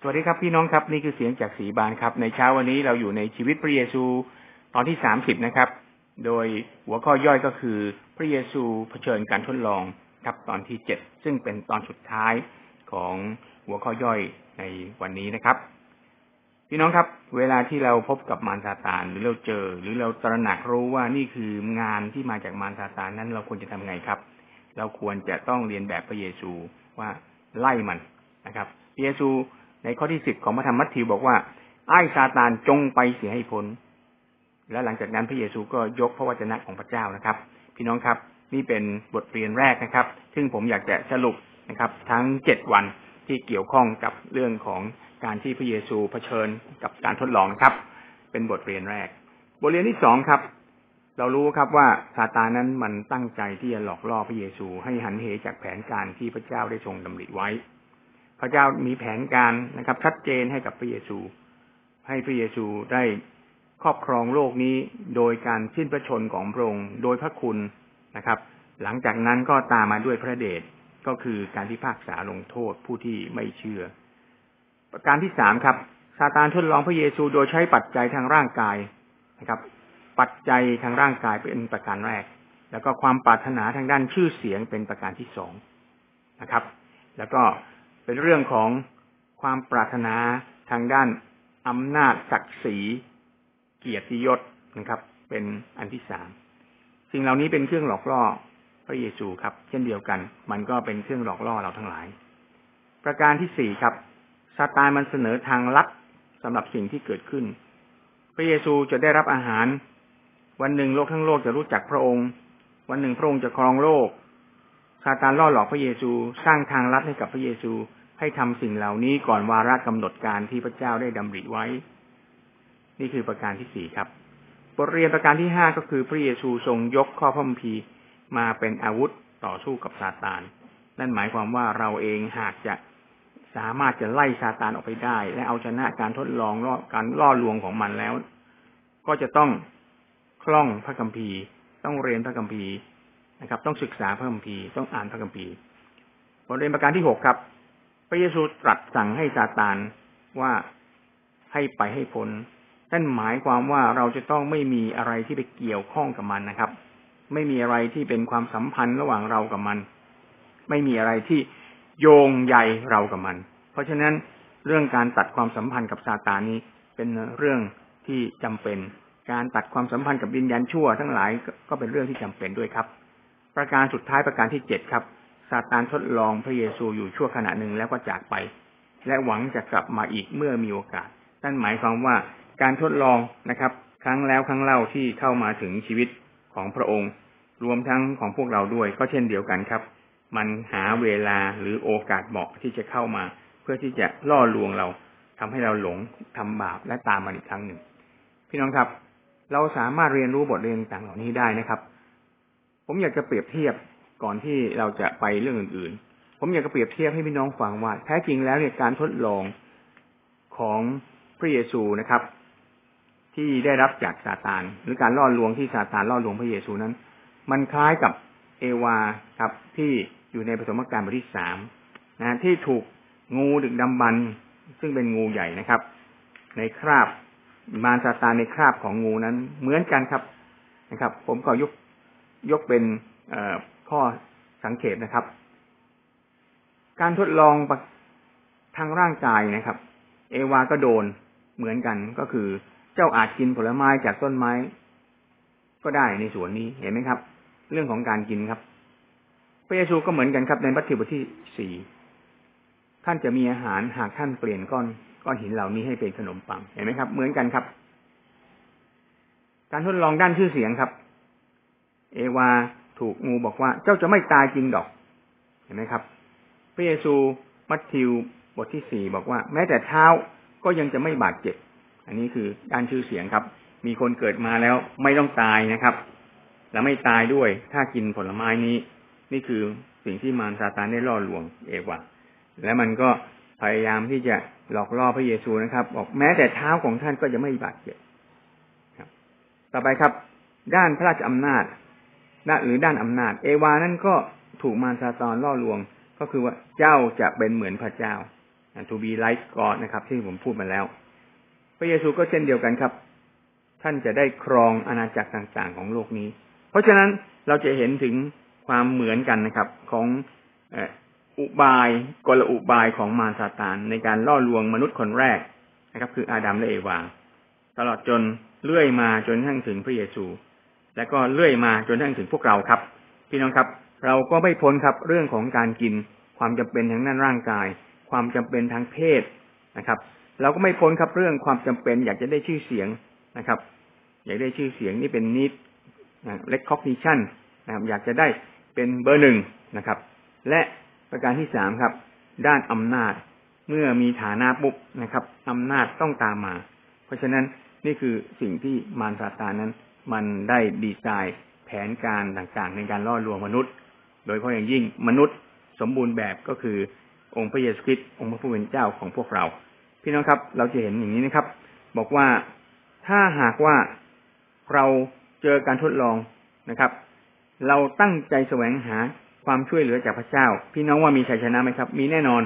สวัสดีครับพี่น้องครับนี่คือเสียงจากสีบานครับ ในเช้าวันนี้เราอยู่ในชีวิตพระเยซูตอนที่สามสิบนะครับ โดยหัวข้อย่อยก็คือพระเยซูเผชิญการทดลองครับตอนที่เจ็ดซึ่งเป็นตอนสุดท้ายของหัวข้อย่อยในวันนี้นะครับ พี่น้องครับ เวลาที่เราพบกับมารซาตานหรือเราเจอ หรือเราตระหนักรู้ว่านี่คืองานที่มาจากมารซาตานนั้นเราควรจะทำไงครับ เราควรจะต้องเรียนแบบพระเยซูว่าไล่มันนะครับพระเยซู ในข้อที่สิบของพระธรรมมัทธิวบอกว่า ไอ้ซาตานจงไปเสียให้พ้น และหลังจากนั้นพระเยซูก็ยกพระวจนะของพระเจ้านะครับ พี่น้องครับ นี่เป็นบทเรียนแรกนะครับ ซึ่งผมอยากจะสรุปนะครับ ทั้งเจ็ดวันที่เกี่ยวข้องกับเรื่องของการที่พระเยซูเผชิญกับการทดลองนะครับ เป็นบทเรียนแรก บทเรียนที่สองครับ เรารู้ครับว่าซาตานนั้นมันตั้งใจที่จะหลอกล่อพระเยซูให้หันเหจากแผนการที่พระเจ้าได้ทรงดำริไว้ พระเจ้ามีแผนการนะครับ ชัดเจนให้กับพระเยซู ให้พระเยซูได้ครอบครองโลกนี้โดยการสิ้นพระชนของพระองค์โดยพระคุณนะครับ หลังจากนั้นก็ตามมาด้วยพระเดชก็คือการพิพากษาลงโทษผู้ที่ไม่เชื่อ ประการที่สามครับซาตานทดลองพระเยซูโดยใช้ปัจจัยทางร่างกายนะครับ ปัจจัยทางร่างกายเป็นประการแรก แล้วก็ความปรารถนาทางด้านชื่อเสียงเป็นประการที่สองนะครับ แล้วก็ เป็นเรื่องของความปรารถนาทางด้านอำนาจศักดิ์ศรี เกียรติยศนะครับ เป็นอันที่สามสิ่งเหล่านี้เป็นเครื่องหลอกล่อพระเยซูครับ เช่นเดียวกัน มันก็เป็นเครื่องหลอกล่อเราทั้งหลาย ประการที่สี่ครับซาตานมันเสนอทางลัดสำหรับสิ่งที่เกิดขึ้น พระเยซูจะได้รับอาหาร วันหนึ่งโลกทั้งโลกจะรู้จักพระองค์ วันหนึ่งพระองค์จะครองโลก ซาตานล่อหลอกพระเยซูสร้างทางลัดให้กับพระเยซูให้ทำสิ่งเหล่านี้ก่อนวาระกำหนดการที่พระเจ้าได้ดำริไว้ นี่คือประการที่สี่ครับ บทเรียนประการที่ห้าก็คือพระเยซูทรงยกข้อพระคัมภีร์มาเป็นอาวุธต่อสู้กับซาตาน นั่นหมายความว่าเราเองหากจะสามารถจะไล่ซาตานออกไปได้ และเอาชนะการทดลองล่อการล่อลวงของมันแล้ว ก็จะต้องคล่องพระคัมภีร์ ต้องเรียนพระคัมภีร์ นะครับ ต้องศึกษาพระคัมภีร์ต้องอ่านพระคัมภีร์บทเรียนประการที่หกครับ พระเยซูตรัสสั่งให้ซาตานว่าให้ไปให้พ้นนั่นหมายความว่าเราจะต้องไม่มีอะไรที่ไปเกี่ยวข้องกับมันนะครับ ไม่มีอะไรที่เป็นความสัมพันธ์ระหว่างเรากับมัน ไม่มีอะไรที่โยงใยเรากับมัน เพราะฉะนั้นเรื่องการตัดความสัมพันธ์กับซาตานนี้เป็นเรื่องที่จำเป็น การตัดความสัมพันธ์กับวิญญาณชั่ว ทั้งหลายก็เป็นเรื่องที่จำเป็นด้วยครับ ประการสุดท้ายประการที่เจ็ดครับซาตานทดลองพระเยซูอยู่ชั่วขณะหนึ่งแล้วก็จากไป และหวังจะกลับมาอีกเมื่อมีโอกาสนั่นหมายความว่าการทดลองนะครับ ครั้งแล้วครั้งเล่าที่เข้ามาถึงชีวิตของพระองค์ รวมทั้งของพวกเราด้วย ก็เช่นเดียวกันครับ มันหาเวลาหรือโอกาสเหมาะที่จะเข้ามา เพื่อที่จะล่อลวงเราทำให้เราหลงทำบาปและตามมาอีกครั้งหนึ่ง พี่น้องครับ เราสามารถเรียนรู้บทเรียนต่างเหล่านี้ได้นะครับ ผมอยากจะเปรียบเทียบก่อนที่เราจะไปเรื่องอื่นๆ ผมอยากจะเปรียบเทียบให้พี่น้องฟังว่า แท้จริงแล้วเนี่ยการทดลองของพระเยซูนะครับ ที่ได้รับจากซาตานหรือการล่อลวงที่ซาตานล่อลวงพระเยซูนั้น มันคล้ายกับเอวาครับที่อยู่ในปฐมกาลบทที่สามนะที่ถูกงูดึกดำบรรซึ่งเป็นงูใหญ่นะครับ ในคราบมารซาตานในคราบของงูนั้นเหมือนกันครับนะครับ ผมก็ยก ยกเป็นข้อสังเกตนะครับ การทดลองทางร่างกายนะครับ เอวาก็โดนเหมือนกันก็คือ เจ้าอาจกินผลไม้จากต้นไม้ ก็ได้ในสวนนี้เห็นไหมครับ เรื่องของการกินครับ พระเยซูก็เหมือนกันครับในมัทธิบทที่สี่ท่านจะมีอาหารหากท่านเปลี่ยนก้อนก้อนหินเหล่านี้ให้เป็นขนมปังเห็นไหมครับ เหมือนกันครับ การทดลองด้านชื่อเสียงครับ เอวาถูกงูบอกว่าเจ้าจะไม่ตายจริงดอก เห็นไหมครับ พระเยซูมัทธิวบทที่สี่บอกว่า แม้แต่เท้าก็ยังจะไม่บาดเจ็บ อันนี้คือด้านชื่อเสียงครับ มีคนเกิดมาแล้วไม่ต้องตายนะครับ และไม่ตายด้วย ถ้ากินผลไม้นี้ นี่คือสิ่งที่มารซาตานได้ล่อลวง เอวาและมันก็พยายามที่จะหลอกล่อพระเยซูนะครับ บอกแม้แต่เท้าของท่านก็จะไม่บาดเจ็บครับ ต่อไปครับ ด้านพระราชอำนาจ หรือด้านอำนาจ เอวานั่นก็ถูกมารซาตานล่อลวง ก็คือว่าเจ้าจะเป็นเหมือนพระเจ้า to be like God นะครับ ที่ผมพูดมาแล้ว พระเยซูก็เช่นเดียวกันครับ ท่านจะได้ครองอาณาจักรต่างๆ ของโลกนี้ เพราะฉะนั้นเราจะเห็นถึงความเหมือนกันนะครับ ของอุบายกลอุบายของมารซาตานในการล่อลวงมนุษย์คนแรกนะครับ คืออาดัมและเอวา ตลอดจนเลื่อยมาจนทั้งถึงพระเยซู และก็เลื่อยมาจนทั้งถึงพวกเราครับ พี่น้องครับ เราก็ไม่พ้นครับเรื่องของการกิน ความจำเป็นทางด้านร่างกาย ความจำเป็นทางเพศนะครับ เราก็ไม่พ้นครับเรื่องความจำเป็น อยากจะได้ชื่อเสียงนะครับ อยากได้ชื่อเสียงนี่เป็นนิดเล็กคอกนิชั่นนะครับ อยากจะได้เป็นเบอร์หนึ่งนะครับ และประการที่สามครับ ด้านอำนาจเมื่อมีฐานะปุ๊บนะครับอำนาจต้องตามมา เพราะฉะนั้นนี่คือสิ่งที่มารซาตานนั้น มันได้ดีไซน์แผนการต่างๆ ในการล่อลวงมนุษย์ โดยเฉพาะอย่างยิ่งมนุษย์สมบูรณ์แบบก็คือองค์พระเยซูคริสต์องค์พระผู้เป็นเจ้าของพวกเรา พี่น้องครับ เราจะเห็นอย่างนี้นะครับ บอกว่าถ้าหากว่าเราเจอการทดลองนะครับ เราตั้งใจแสวงหาความช่วยเหลือจากพระเจ้า พี่น้องว่ามีชัยชนะไหมครับ มีแน่นอน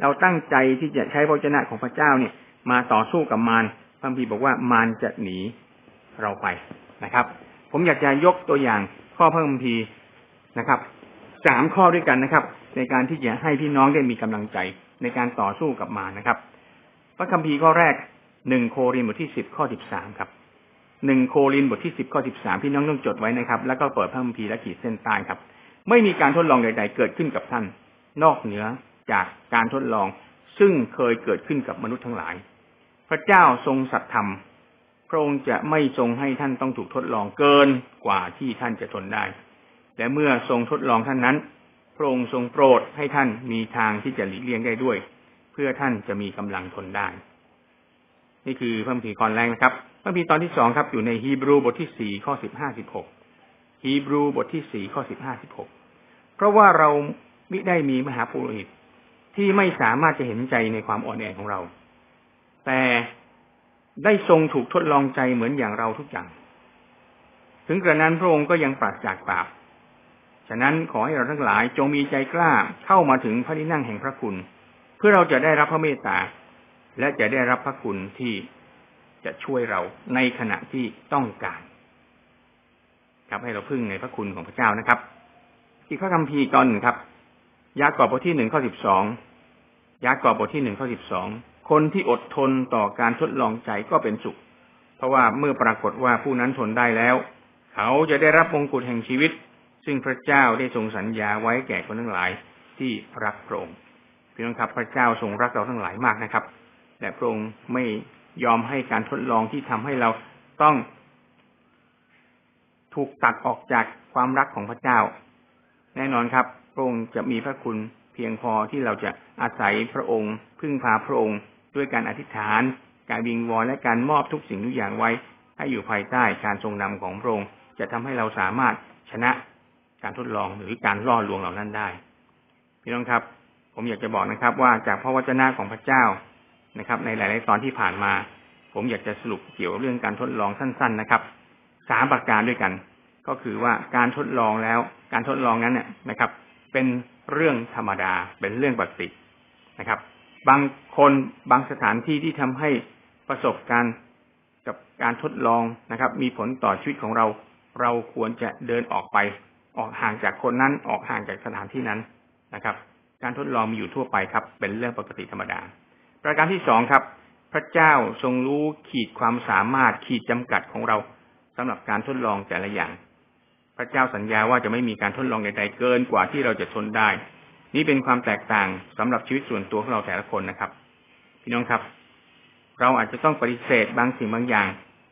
เราตั้งใจที่จะใช้พระชนะของพระเจ้าเนี่ย มาต่อสู้กับมารพระพีบอกว่ามารจะหนีเราไป นะครับ ผมอยากจะยกตัวอย่างข้อพระคัมภีร์นะครับสามข้อด้วยกันนะครับ ในการที่จะให้พี่น้องได้มีกำลังใจในการต่อสู้กับมารนะครับ พระคัมภีร์ข้อแรกหนึ่งโครินบทที่สิบข้อสิบสามครับหนึ่งโครินบทที่สิบข้อสิบสามพี่น้องต้องจดไว้นะครับ แล้วก็เปิดพระคัมภีร์และขีดเส้นใต้ครับ ไม่มีการทดลองใด ๆ เกิดขึ้นกับท่าน นอกเหนือจากการทดลองซึ่งเคยเกิดขึ้นกับมนุษย์ทั้งหลาย พระเจ้าทรงสัตย์ธรรม ระองค์จะไม่ทรงให้ท่านต้องถูกทดลองเกินกว่าที่ท่านจะทนได้ และเมื่อทรงทดลองท่านนั้น พระองค์ทรงโปรดให้ท่านมีทางที่จะหลีกเลี่ยงได้ด้วย เพื่อท่านจะมีกำลังทนได้ นี่คือพระคัมภีร์ตอนแรกนะครับพระคัมภีร์ตอนที่สองครับ อยู่ในฮีบรูบทที่สี่ข้อสิบห้าสิบหกฮีบรูบทที่สี่ข้อสิบห้าสิบหกเพราะว่าเราไม่ได้มีมหาปุโรหิตที่ไม่สามารถจะเห็นใจในความอ่อนแอของเรา แต่ ได้ทรงถูกทดลองใจเหมือนอย่างเราทุกอย่าง ถึงกระนั้นพระองค์ก็ยังปราศจากบาป ฉะนั้นขอให้เราทั้งหลายจงมีใจกล้าเข้ามาถึงพระที่นั่งแห่งพระคุณ เพื่อเราจะได้รับพระเมตตา และจะได้รับพระคุณที่จะช่วยเราในขณะที่ต้องการ ครับให้เราพึ่งในพระคุณของพระเจ้านะครับ อีกข้อคำพีก่อนหนึ่งครับ ยากอบบทที่หนึ่งข้อสิบสองยากอบบทที่หนึ่งข้อสิบสอง คนที่อดทนต่อการทดลองใจก็เป็นสุข เพราะว่าเมื่อปรากฏว่าผู้นั้นทนได้แล้ว เขาจะได้รับมงกุฎแห่งชีวิต ซึ่งพระเจ้าได้ทรงสัญญาไว้แก่คนทั้งหลายที่รักพระองค์พี่น้องครับพระเจ้าทรงรักเราทั้งหลายมากนะครับแต่พระองค์ไม่ยอมให้การทดลองที่ทำให้เราต้องถูกตัดออกจากความรักของพระเจ้า แน่นอนครับ พระองค์จะมีพระคุณเพียงพอที่เราจะอาศัยพระองค์ พึ่งพาพระองค์ ด้วยการอธิษฐาน การวิงวอนและการมอบทุกสิ่งทุกอย่างไว้ ให้อยู่ภายใต้การทรงนำของพระองค์จะทำให้เราสามารถชนะการทดลองหรือการล่อลวงเหล่านั้นได้ พี่น้องครับ ผมอยากจะบอกนะครับ ว่าจากพระวจนะของพระเจ้านะครับ ในหลาย ๆ ตอนที่ผ่านมา ผมอยากจะสรุปเกี่ยวกับเรื่องการทดลองสั้น ๆ นะครับสามประการด้วยกัน ก็คือว่าการทดลองแล้ว การทดลองนั้นเนี่ยนะครับ เป็นเรื่องธรรมดาเป็นเรื่องปกตินะครับ บางคนบางสถานที่ที่ทำให้ประสบการณ์กับการทดลองนะครับ มีผลต่อชีวิตของเรา เราควรจะเดินออกไป ออกห่างจากคนนั้น ออกห่างจากสถานที่นั้นนะครับ การทดลองมีอยู่ทั่วไปครับ เป็นเรื่องปกติธรรมดา ประการที่สองครับ พระเจ้าทรงรู้ขีดความสามารถขีดจำกัดของเราสำหรับการทดลองแต่ละอย่าง พระเจ้าสัญญาว่าจะไม่มีการทดลองใดๆเกินกว่าที่เราจะทนได้ นี่เป็นความแตกต่างสำหรับชีวิตส่วนตัวของเราแต่ละคนนะครับ พี่น้องครับ เราอาจจะต้องปฏิเสธบางสิ่งบางอย่าง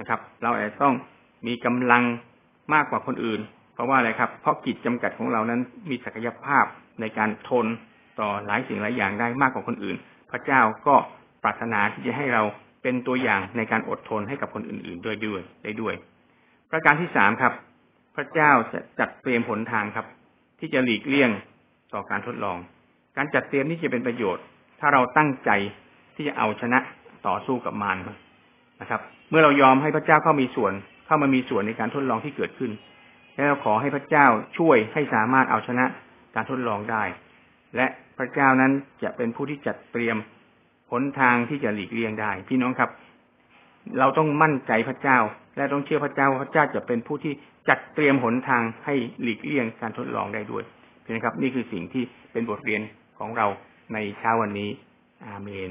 นะครับ เราอาจจะต้องมีกำลังมากกว่าคนอื่น เพราะว่าอะไรครับ เพราะกิจจำกัดของเรานั้นมีศักยภาพในการทนต่อหลายสิ่งหลายอย่างได้มากกว่าคนอื่น พระเจ้าก็ปรารถนาที่จะให้เราเป็นตัวอย่างในการอดทนให้กับคนอื่น ๆ ด้วยด้วยได้ด้วย ประการที่สามครับ พระเจ้าจะจัดเตรียมผลทางครับ ที่จะหลีกเลี่ยง ต่อการทดลอง การจัดเตรียมนี่จะเป็นประโยชน์ ถ้าเราตั้งใจที่จะเอาชนะต่อสู้กับมารนะครับ เมื่อเรายอมให้พระเจ้าเข้ามีส่วน เข้ามามีส่วนในการทดลองที่เกิดขึ้น แล้วขอให้พระเจ้าช่วยให้สามารถเอาชนะการทดลองได้ และพระเจ้านั้นจะเป็นผู้ที่จัดเตรียมหนทางที่จะหลีกเลี่ยงได้ พี่น้องครับ เราต้องมั่นใจพระเจ้า และต้องเชื่อพระเจ้าว่าพระเจ้าจะเป็นผู้ที่จัดเตรียมหนทางให้หลีกเลี่ยงการทดลองได้ด้วย นะครับ นี่คือสิ่งที่เป็นบทเรียนของเราในเช้าวันนี้ อาเมน